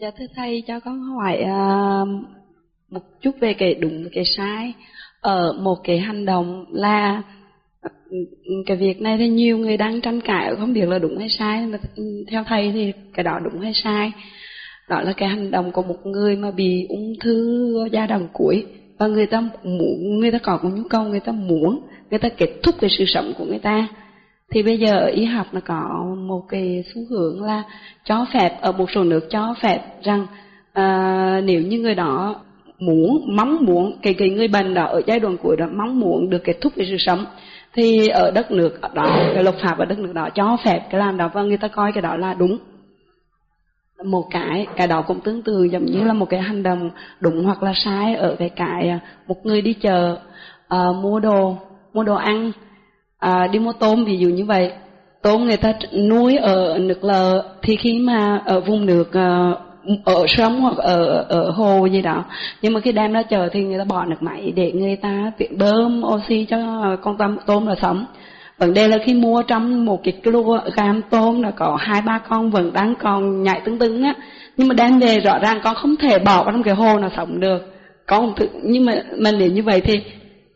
Dạ thưa thầy cho con hỏi uh, một chút về cái đúng cái sai. Ở một cái hành động là cái việc này thì nhiều người đang tranh cãi không biết là đúng hay sai mà theo thầy thì cái đó đúng hay sai. Đó là cái hành động của một người mà bị ung thư giai đoạn cuối và người ta muốn người ta có một nhu cầu người ta muốn người ta kết thúc cái sự sống của người ta thì bây giờ ở y học là có một cái xu hướng là cho phép ở một số nước cho phép rằng à, nếu như người đó muốn mong muốn cái cái người bệnh đó ở giai đoạn cuối đó mong muốn được kết thúc cái sự sống thì ở đất nước đó cái luật pháp ở đất nước đó cho phép cái làm đó và người ta coi cái đó là đúng. Một cái cái đó cũng tương tự giống như là một cái hành động đúng hoặc là sai ở cái cái à, một người đi chợ uh, mua đồ mua đồ ăn à đi mua tôm, ví dụ như vậy. Tôm người ta nuôi ở nước lợ, thì khi mà ở vùng nước à, ở sông hoặc ở ở hồ gì đó, nhưng mà khi đem ra chợ thì người ta bỏ nước máy để người ta tiện bơm oxy cho con tôm tôm là sống vấn đề là khi mua trong một cái kg tôm là có hai, ba con vẫn đang còn nhảy tưng tưng á. Nhưng mà đem về rõ ràng con không thể bỏ vào trong cái hồ nào sống được. Con thực nhưng mà mình để như vậy thì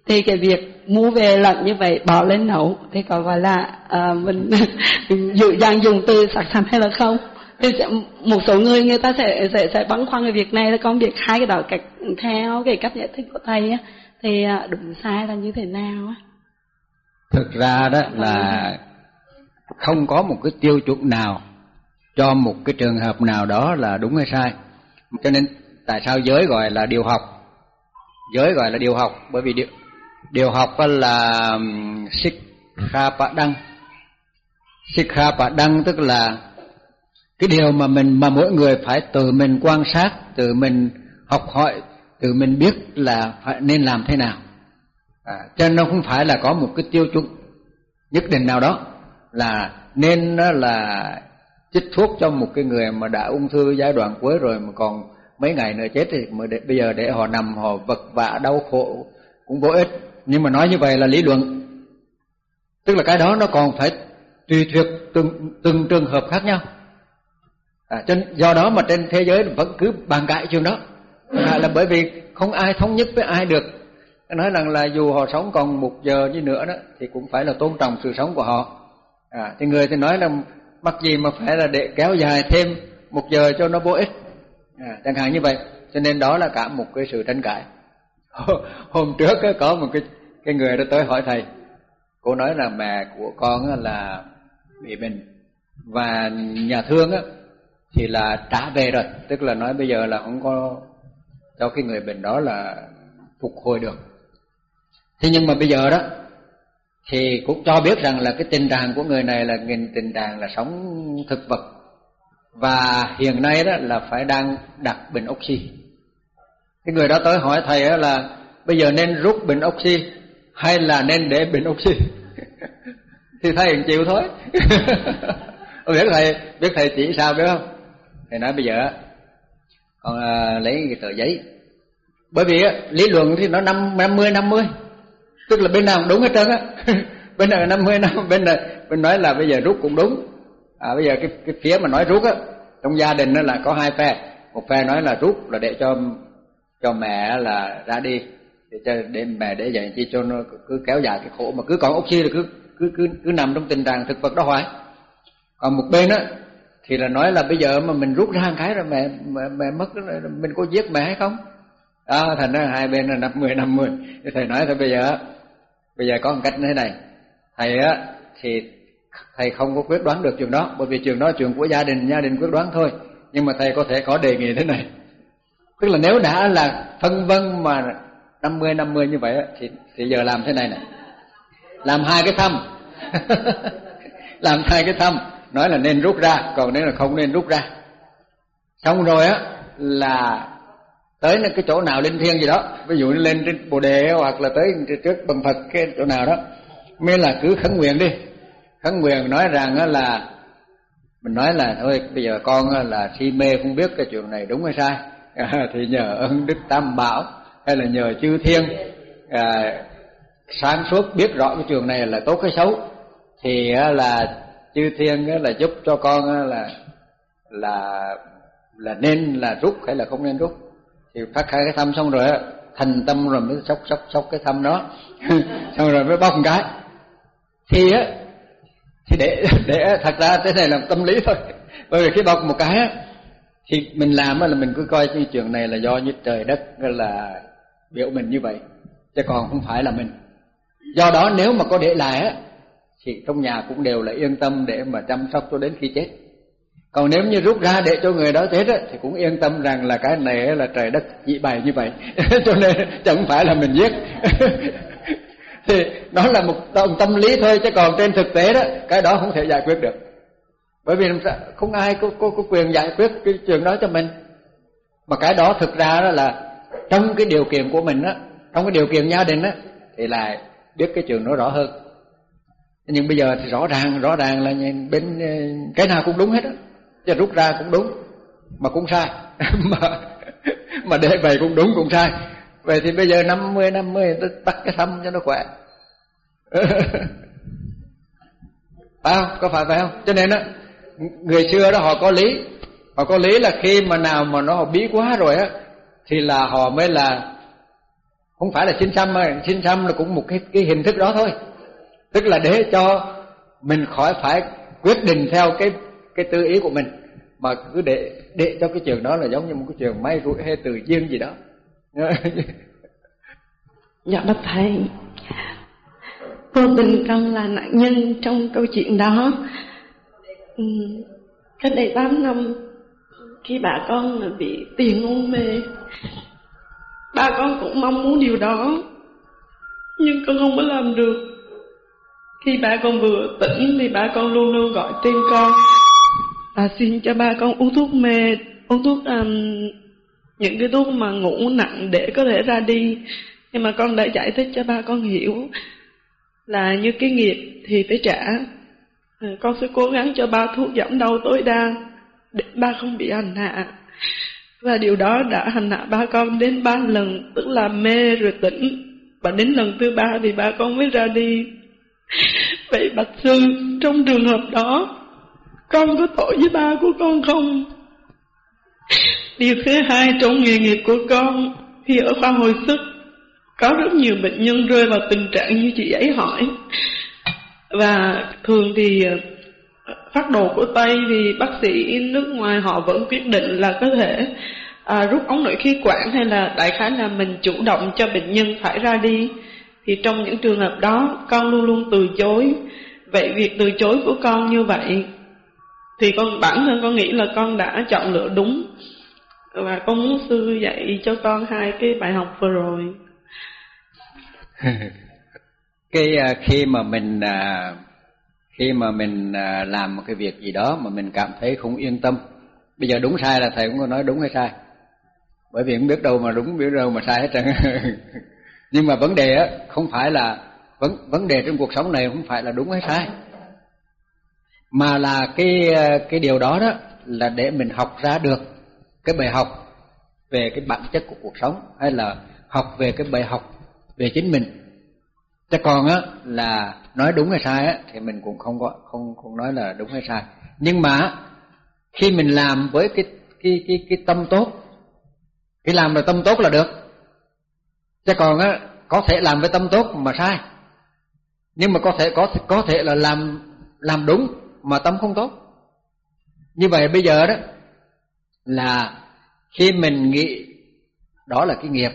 thì cái việc mua về lợn như vậy bỏ lên nấu thì có gọi là uh, mình dụ dàng dùng từ sạch sạch hay là không? Thì sẽ, một số người người ta sẽ sẽ sẽ băn khoăn về việc này là con việc hai cái đó cách theo cái cách giải thích của thầy á thì uh, đúng sai là như thế nào á? Thực ra đó là không có một cái tiêu chuẩn nào cho một cái trường hợp nào đó là đúng hay sai. Cho nên tại sao giới gọi là điều học? Giới gọi là điều học bởi vì điều, điều học là sikha pa đăng sikha pa đăng tức là cái điều mà mình mà mỗi người phải từ mình quan sát từ mình học hỏi từ mình biết là phải nên làm thế nào. À, cho nên nó không phải là có một cái tiêu chuẩn nhất định nào đó là nên là chích thuốc cho một cái người mà đã ung thư giai đoạn cuối rồi mà còn mấy ngày nữa chết thì mà để, bây giờ để họ nằm họ vật vã đau khổ cũng vô ích. Nhưng mà nói như vậy là lý luận. Tức là cái đó nó còn phải tùy thuộc từng từng trường hợp khác nhau. À, trên do đó mà trên thế giới vẫn cứ bàn cãi chuyện đó. À, là bởi vì không ai thống nhất với ai được. Nói rằng là dù họ sống còn một giờ như nữa đó thì cũng phải là tôn trọng sự sống của họ. À, thì người thì nói là mặc gì mà phải là để kéo dài thêm một giờ cho nó vô ích. À, chẳng hạn như vậy. Cho nên đó là cả một cái sự tranh cãi. hôm trước có một cái cái người đó tới hỏi thầy. Cô nói là mẹ của con là bị bệnh. Và nhà thương á, thì là trả về rồi. Tức là nói bây giờ là không có cho cái người bệnh đó là phục hồi được. Thế nhưng mà bây giờ đó, thì cũng cho biết rằng là cái tình trạng của người này là tình trạng là sống thực vật. Và hiện nay đó là phải đang đặt bình oxy cái người đó tới hỏi thầy là bây giờ nên rút bình oxy hay là nên để bình oxy? Thì thầy chịu thôi. Ừ, biết thầy biết thầy chỉ sao biết không? Thầy nói bây giờ con à, lấy cái tờ giấy. Bởi vì á, lý luận thì nó năm năm mươi năm mươi. Tức là bên nào cũng đúng hết trơn á. Bên này năm mươi năm bên này bên nói là bây giờ rút cũng đúng. À bây giờ cái cái phía mà nói rút á trong gia đình nó là có hai phe. Một phe nói là rút là để cho cho mẹ là ra đi. Để cho để mẹ để dạy chi cho nó cứ kéo dài cái khổ. Mà cứ còn oxy là cứ cứ cứ cứ nằm trong tình trạng thực vật đó hoài. Còn một bên á thì là nói là bây giờ mà mình rút ra cái rồi mẹ mẹ, mẹ mất mình có giết mẹ hay không? Đó thành ra hai bên là năm mười năm mười thầy nói thôi bây giờ bây giờ có một cách như thế này. Thầy á thì thầy không có quyết đoán được chuyện đó bởi vì chuyện đó chuyện của gia đình gia đình quyết đoán thôi. Nhưng mà thầy có thể có đề nghị thế này tức là nếu đã là phân vân mà năm mươi năm mươi như vậy thì thì giờ làm thế này này làm hai cái thăm làm hai cái thăm nói là nên rút ra, còn nếu là không nên rút ra. Xong rồi á, là tới cái chỗ nào linh thiêng gì đó, ví dụ lên trên bồ đề hoặc là tới trước bằng phật cái chỗ nào đó, mới là cứ khấn nguyện đi. Khấn nguyện nói rằng là, mình nói là, thôi, bây giờ con là si mê không biết cái chuyện này đúng hay sai à, thì nhờ ơn đức tam bảo hay là nhờ chư thiên à, sáng suốt biết rõ cái trường này là tốt hay xấu thì là chư thiên là giúp cho con là là là nên là rút hay là không nên rút. Thì phát khai cái thăm xong rồi á thành tâm rồi mới sốc sốc sốc cái thăm đó. Xong rồi mới bóc một cái. Thì á thì để để thật ra thế này là tâm lý thôi. Bởi vì khi bóc một cái á thì mình làm là mình cứ coi cái chuyện này là do như trời đất là biểu mình như vậy, chứ còn không phải là mình. Do đó nếu mà có để lại á, thì trong nhà cũng đều là yên tâm để mà chăm sóc cho đến khi chết. Còn nếu như rút ra để cho người đó chết á, thì cũng yên tâm rằng là cái này là trời đất chỉ bày như vậy. Cho nên chẳng phải là mình giết. Thì đó là một tâm lý thôi, chứ còn trên thực tế đó, cái đó không thể giải quyết được bởi vì không ai có, có, có quyền giải quyết cái chuyện đó cho mình. Mà cái đó thực ra đó là trong cái điều kiện của mình á trong cái điều kiện gia đình á thì là biết cái chuyện đó rõ hơn. Nhưng bây giờ thì rõ ràng rõ ràng là bên ờ, cái nào cũng đúng hết á. Chứ rút ra cũng đúng mà cũng sai. Mà mà để vậy cũng đúng cũng sai. Vậy thì bây giờ năm mươi năm mươi tắt cái thăm cho nó khỏe. Phải không? Có phải phải không? Cho nên á người xưa đó họ có lý. Họ có lý là khi mà nào mà nó bí quá rồi á, thì là họ mới là, không phải là xin xăm mà, xin xăm là cũng một cái cái hình thức đó thôi. Tức là để cho mình khỏi phải quyết định theo cái cái tư ý của mình, mà cứ để để cho cái trường đó là giống như một cái trường may rủi hay từ duyên gì đó. Dạ bác thầy. Vô tình con là nạn nhân trong câu chuyện đó. Ừ. cách đây 8 năm khi bà con bị tiền hôn mê ba con cũng mong muốn điều đó nhưng con không có làm được. Khi ba con vừa tỉnh thì ba con luôn luôn gọi tên con. Và xin cho ba con uống thuốc mê uống thuốc um, những cái thuốc mà ngủ nặng để có thể ra đi. Nhưng mà con đã giải thích cho ba con hiểu là như cái nghiệp thì phải trả. Ừ, con sẽ cố gắng cho ba thuốc giảm đau tối đa để ba không bị hành hạ. Và điều đó đã hành hạ ba con đến ba lần, tức là mê rồi tỉnh. Và đến lần thứ ba thì ba con mới ra đi. Vậy bạch sư, trong trường hợp đó, con có tội với ba của con không? Điều thứ hai trong nghề nghiệp của con khi ở khoa hồi sức, có rất nhiều bệnh nhân rơi vào tình trạng như chị ấy hỏi và thường thì ờ, phát đồ của tây thì bác sĩ nước ngoài họ vẫn quyết định là có thể à, rút ống nội khí quản hay là đại khái là mình chủ động cho bệnh nhân phải ra đi. Thì trong những trường hợp đó con luôn luôn từ chối. Vậy việc từ chối của con như vậy thì con bản thân con nghĩ là con đã chọn lựa đúng. Và con muốn sư dạy cho con hai cái bài học vừa rồi. cái à, khi mà mình à, khi mà mình à, làm một cái việc gì đó mà mình cảm thấy không yên tâm, bây giờ đúng sai là thầy cũng có nói đúng hay sai. Bởi vì không biết đâu mà đúng biết đâu mà sai hết trơn. Nhưng mà vấn đề á, không phải là, vấn vấn đề trong cuộc sống này không phải là đúng hay sai. Mà là cái cái điều đó đó là để mình học ra được cái bài học về cái bản chất của cuộc sống, hay là học về cái bài học về chính mình chứ còn á, là nói đúng hay sai á, thì mình cũng không có, không không nói là đúng hay sai. Nhưng mà khi mình làm với cái cái cái cái tâm tốt cái làm là tâm tốt là được. Chứ còn á, có thể làm với tâm tốt mà sai. Nhưng mà có thể, có có thể là làm làm đúng mà tâm không tốt. Như vậy bây giờ đó, là khi mình nghĩ, đó là cái nghiệp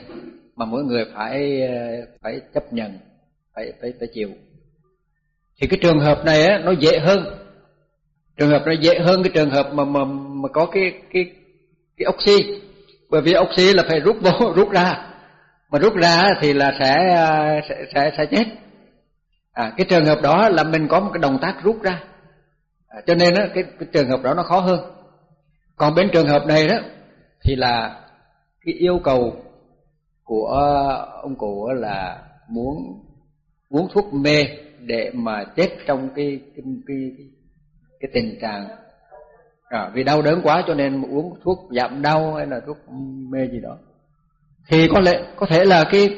mà mỗi người phải ờ, phải chấp nhận phải phải phải chịu. Thì cái trường hợp này á nó dễ hơn. Trường hợp nó dễ hơn cái trường hợp mà mà mà có cái cái cái oxy. Bởi vì oxy là phải rút vô rút ra. Mà rút ra thì là sẽ sẽ sẽ, sẽ chết. À, cái trường hợp đó là mình có một cái động tác rút ra. À, cho nên á cái, cái trường hợp đó nó khó hơn. Còn bên trường hợp này đó thì là cái yêu cầu của ông cụ là muốn uống thuốc mê để mà chết trong cái cái cái, cái tình trạng. À, vì đau đớn quá cho nên uống thuốc giảm đau hay là thuốc mê gì đó. Thì có lẽ có thể là cái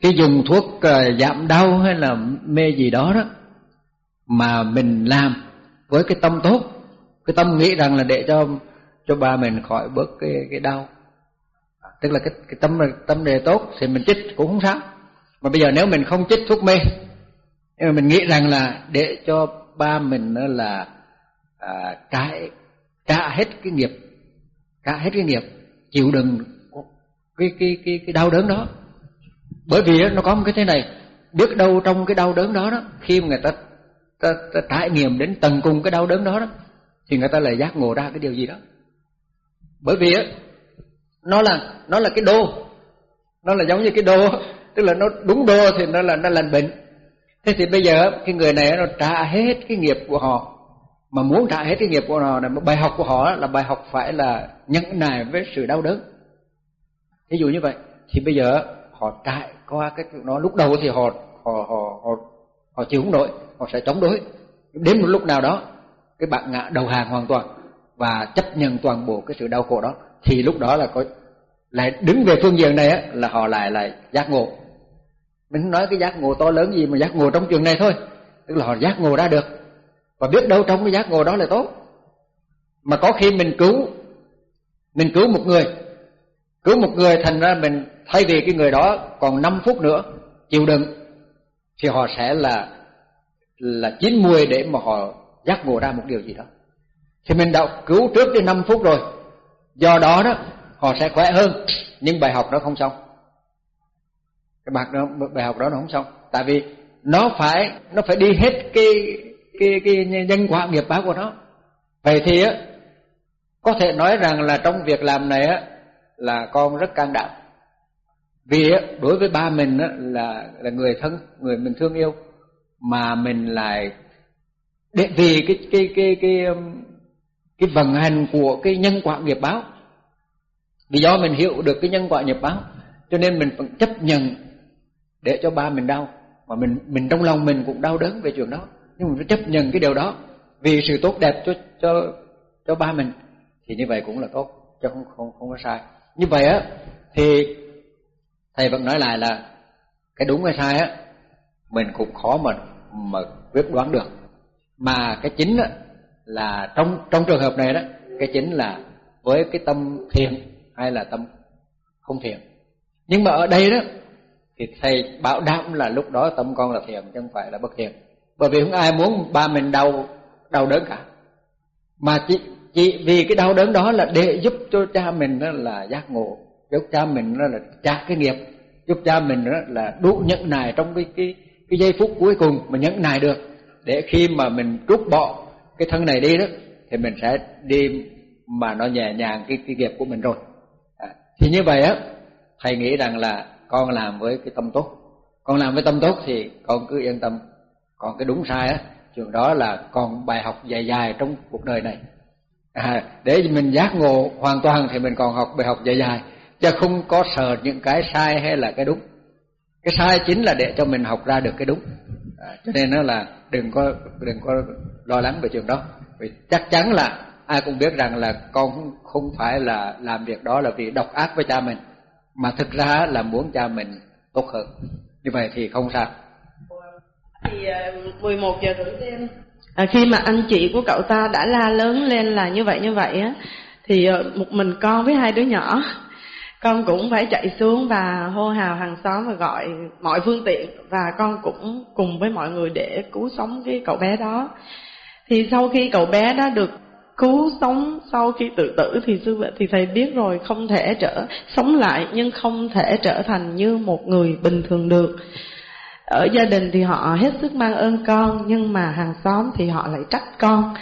cái dùng thuốc uh, giảm đau hay là mê gì đó đó mà mình làm với cái tâm tốt cái tâm nghĩ rằng là để cho cho ba mình khỏi bớt cái cái đau. Tức là cái cái tâm tâm đề tốt thì mình chích cũng không sao mà bây giờ nếu mình không chích thuốc mê nhưng mà mình nghĩ rằng là để cho ba mình nó là à, trả trả hết cái nghiệp trả hết cái nghiệp chịu đựng cái cái cái cái đau đớn đó. Bởi vì nó có một cái thế này biết đâu trong cái đau đớn đó đó khi mà người ta, ta, ta trải nghiệm đến tầng cùng cái đau đớn đó đó thì người ta lại giác ngộ ra cái điều gì đó. Bởi vì đó, nó là nó là cái đô nó là giống như cái đô tức là nó đúng đô thì nó là, nó lành bệnh. Thế thì bây giờ cái người này nó trả hết cái nghiệp của họ. Mà muốn trả hết cái nghiệp của họ này bài học của họ là bài học phải là nhẫn nại với sự đau đớn. Ví dụ như vậy, thì bây giờ họ trải qua cái nó lúc đầu thì họ họ họ họ họ chịu không nổi, họ sẽ chống đối. Đến một lúc nào đó, cái bạn ngã đầu hàng hoàn toàn và chấp nhận toàn bộ cái sự đau khổ đó, thì lúc đó là có, lại đứng về phương diện này á, là họ lại lại giác ngộ mình nói cái giác ngộ to lớn gì mà giác ngộ trong trường này thôi. Tức là họ giác ngộ ra được. Và biết đâu trong cái giác ngộ đó là tốt. Mà có khi mình cứu mình cứu một người. Cứu một người thành ra mình thay vì cái người đó còn 5 phút nữa chịu đựng, thì họ sẽ là là chín mươi để mà họ giác ngộ ra một điều gì đó. Thì mình đã cứu trước đến 5 phút rồi. Do đó đó, họ sẽ khỏe hơn. Nhưng bài học đó không xong cái bài đó, bài học đó nó không xong. Tại vì nó phải nó phải đi hết cái cái cái nhân quả nghiệp báo của nó. Vậy thì á, có thể nói rằng là trong việc làm này á, là con rất can đảm. Vì á, đối với ba mình á, là là người thân, người mình thương yêu, mà mình lại để, vì cái cái cái cái um, cái vận hành của cái nhân quả nghiệp báo. Vì do mình hiểu được cái nhân quả nghiệp báo, cho nên mình vẫn chấp nhận để cho ba mình đau. Mà mình mình trong lòng mình cũng đau đớn về chuyện đó. Nhưng mình phải chấp nhận cái điều đó. Vì sự tốt đẹp cho cho cho ba mình, thì như vậy cũng là tốt, chứ không không không có sai. Như vậy á, thì thầy vẫn nói lại là cái đúng hay sai á, mình cũng khó mà mà quyết đoán được. Mà cái chính á, là trong trong trường hợp này đó, cái chính là với cái tâm thiện hay là tâm không thiện. Nhưng mà ở đây đó thì thầy bảo đảm là lúc đó tâm con là thiện chứ không phải là bất thiện bởi vì không ai muốn ba mình đau đau đớn cả. Mà chỉ chỉ vì cái đau đớn đó là để giúp cho cha mình đó là giác ngộ giúp cha mình đó là trả cái nghiệp giúp cha mình đó là đủ nhẫn nài trong cái cái cái giây phút cuối cùng mà nhẫn nài được. Để khi mà mình trút bỏ cái thân này đi đó thì mình sẽ đi mà nó nhẹ nhàng cái cái nghiệp của mình rồi. À, thì như vậy á thầy nghĩ rằng là con làm với cái tâm tốt. Con làm với tâm tốt thì con cứ yên tâm. Còn cái đúng sai á trường đó là còn bài học dài dài trong cuộc đời này. À, để mình giác ngộ hoàn toàn thì mình còn học bài học dài dài chứ không có sợ những cái sai hay là cái đúng. Cái sai chính là để cho mình học ra được cái đúng. À, cho nên nó là đừng có đừng có lo lắng về trường đó. Vì chắc chắn là ai cũng biết rằng là con không phải là làm việc đó là vì độc ác với cha mình mà thực ra là muốn cha mình tốt hơn. Như vậy thì không sao. Thì 11 ờ, giờ rưỡi đêm. À, khi mà anh chị của cậu ta đã la lớn lên là như vậy như vậy á thì ờ, một mình con với hai đứa nhỏ con cũng phải chạy xuống và hô hào hàng xóm và gọi mọi phương tiện và con cũng cùng với mọi người để cứu sống cái cậu bé đó. Thì sau khi cậu bé đó được cứu sống sau khi tự tử thì sư vệ thì thầy biết rồi không thể trở sống lại nhưng không thể trở thành như một người bình thường được. Ở gia đình thì họ hết sức mang ơn con nhưng mà hàng xóm thì họ lại trách con.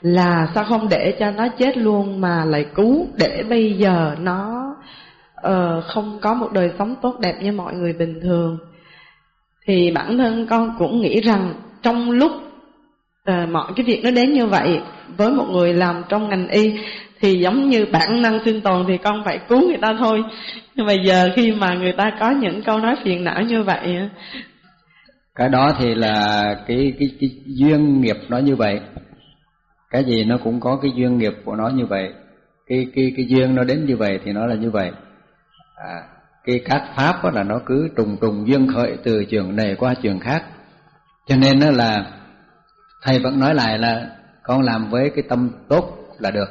Là sao không để cho nó chết luôn mà lại cứu để bây giờ nó uh, không có một đời sống tốt đẹp như mọi người bình thường. Thì bản thân con cũng nghĩ rằng trong lúc Ờ, mọi cái việc nó đến như vậy với một người làm trong ngành y thì giống như bản năng sinh tồn thì con phải cứu người ta thôi. Nhưng mà giờ khi mà người ta có những câu nói phiền não như vậy cái đó thì là cái cái cái duyên nghiệp nó như vậy. Cái gì nó cũng có cái duyên nghiệp của nó như vậy. Cái cái cái duyên nó đến như vậy thì nó là như vậy. À, cái các pháp đó là nó cứ trùng trùng duyên khởi từ trường này qua trường khác. Cho nên đó là thầy vẫn nói lại là con làm với cái tâm tốt là được.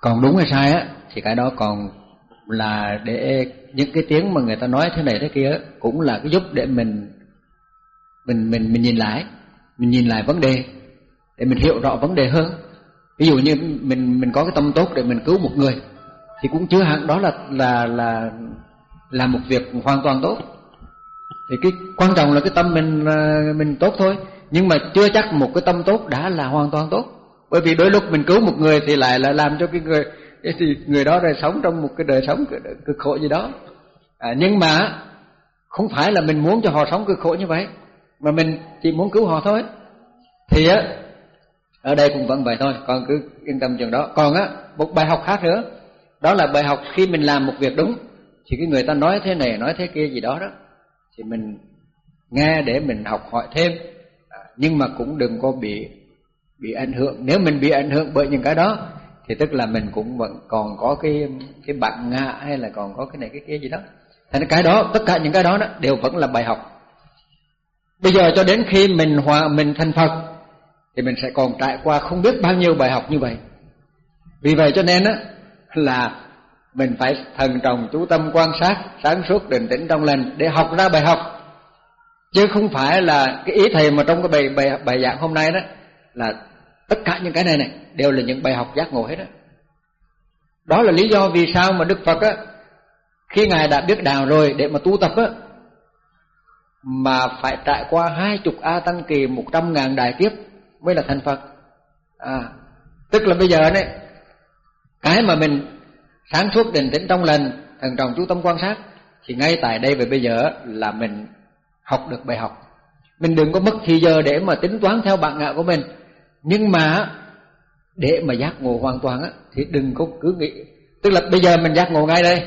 Còn đúng hay sai á, thì cái đó còn là để những cái tiếng mà người ta nói thế này thế kia cũng là cái giúp để mình mình mình mình nhìn lại, mình nhìn lại vấn đề, để mình hiểu rõ vấn đề hơn. Ví dụ như mình mình có cái tâm tốt để mình cứu một người, thì cũng chưa hẳn đó là là là là một việc hoàn toàn tốt. Thì cái quan trọng là cái tâm mình ờ, mình tốt thôi nhưng mà chưa chắc một cái tâm tốt đã là hoàn toàn tốt. Bởi vì đôi lúc mình cứu một người thì lại là làm cho cái người thì người đó rồi sống trong một cái đời sống cực khổ gì đó. À, nhưng mà không phải là mình muốn cho họ sống cực khổ như vậy mà mình chỉ muốn cứu họ thôi. Thì á ở đây cũng vẫn vậy thôi con cứ yên tâm chừng đó. Còn á một bài học khác nữa đó là bài học khi mình làm một việc đúng thì cái người ta nói thế này nói thế kia gì đó đó thì mình nghe để mình học hỏi thêm nhưng mà cũng đừng có bị bị ảnh hưởng. Nếu mình bị ảnh hưởng bởi những cái đó thì tức là mình cũng vẫn còn có cái cái bạn ngạ hay là còn có cái này cái kia gì đó. Thành cái đó tất cả những cái đó, đó đều vẫn là bài học. Bây giờ cho đến khi mình hòa mình thành phật thì mình sẽ còn trải qua không biết bao nhiêu bài học như vậy. Vì vậy cho nên á là mình phải thần trọng chú tâm quan sát sáng suốt định tĩnh trong lành để học ra bài học chứ không phải là cái ý thầy mà trong cái bài bài bài giảng hôm nay đó, là tất cả những cái này này đều là những bài học giác ngộ hết đó đó là lý do vì sao mà đức phật á, khi ngài đã biết đạo rồi để mà tu tập á, mà phải trải qua hai chục a tăng kỳ, một trăm ngàn đại kiếp mới là thành phật. À tức là bây giờ này, cái mà mình sáng suốt định tĩnh trong lành, thần trọng chú tâm quan sát, thì ngay tại đây và bây giờ là mình học được bài học. Mình đừng có mất thì giờ để mà tính toán theo bạn ngạ của mình. Nhưng mà, để mà giác ngộ hoàn toàn á, thì đừng có cứ nghĩ. Tức là bây giờ mình giác ngộ ngay đây.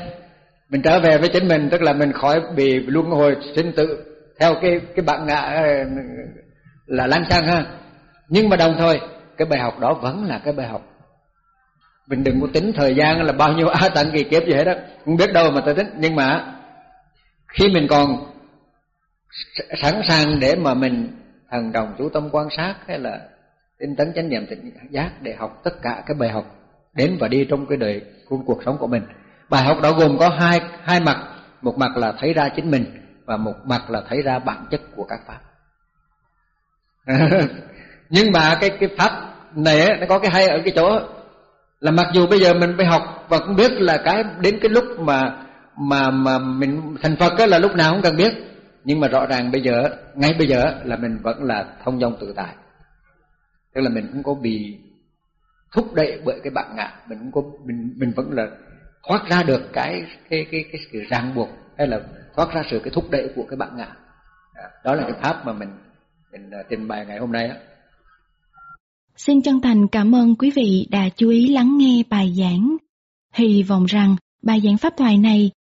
Mình trở về với chính mình, tức là mình khỏi bị luân hồi sinh tử theo cái cái bạn ngạ ờ, là lan sang ha. Nhưng mà đồng thời, cái bài học đó vẫn là cái bài học. Mình đừng có tính thời gian là bao nhiêu á tận kỳ kiếp gì hết đó không biết đâu mà tôi tính. Nhưng mà, khi mình còn sẵn sàng để mà mình thần đồng chú tâm quan sát hay là tinh tấn chánh niệm tỉnh giác để học tất cả cái bài học đến và đi trong cái đời trong cuộc sống của mình. Bài học đó gồm có hai hai mặt. Một mặt là thấy ra chính mình và một mặt là thấy ra bản chất của các pháp. Nhưng mà cái cái pháp này nó có cái hay ở cái chỗ là mặc dù bây giờ mình phải học và cũng biết là cái, đến cái lúc mà mà mà mình thành Phật là lúc nào cũng cần biết nhưng mà rõ ràng bây giờ, ngay bây giờ là mình vẫn là thông dong tự tại. Tức là mình cũng có bị thúc đẩy bởi cái bạn ngã. Mình cũng có, mình mình vẫn là thoát ra được cái cái cái cái sự ràng buộc, hay là thoát ra sự cái thúc đẩy của cái bạn ngã. Đó là cái pháp mà mình mình à, trình bày ngày hôm nay á. Xin chân thành cảm ơn quý vị đã chú ý lắng nghe bài giảng. Hy vọng rằng bài giảng pháp thoại này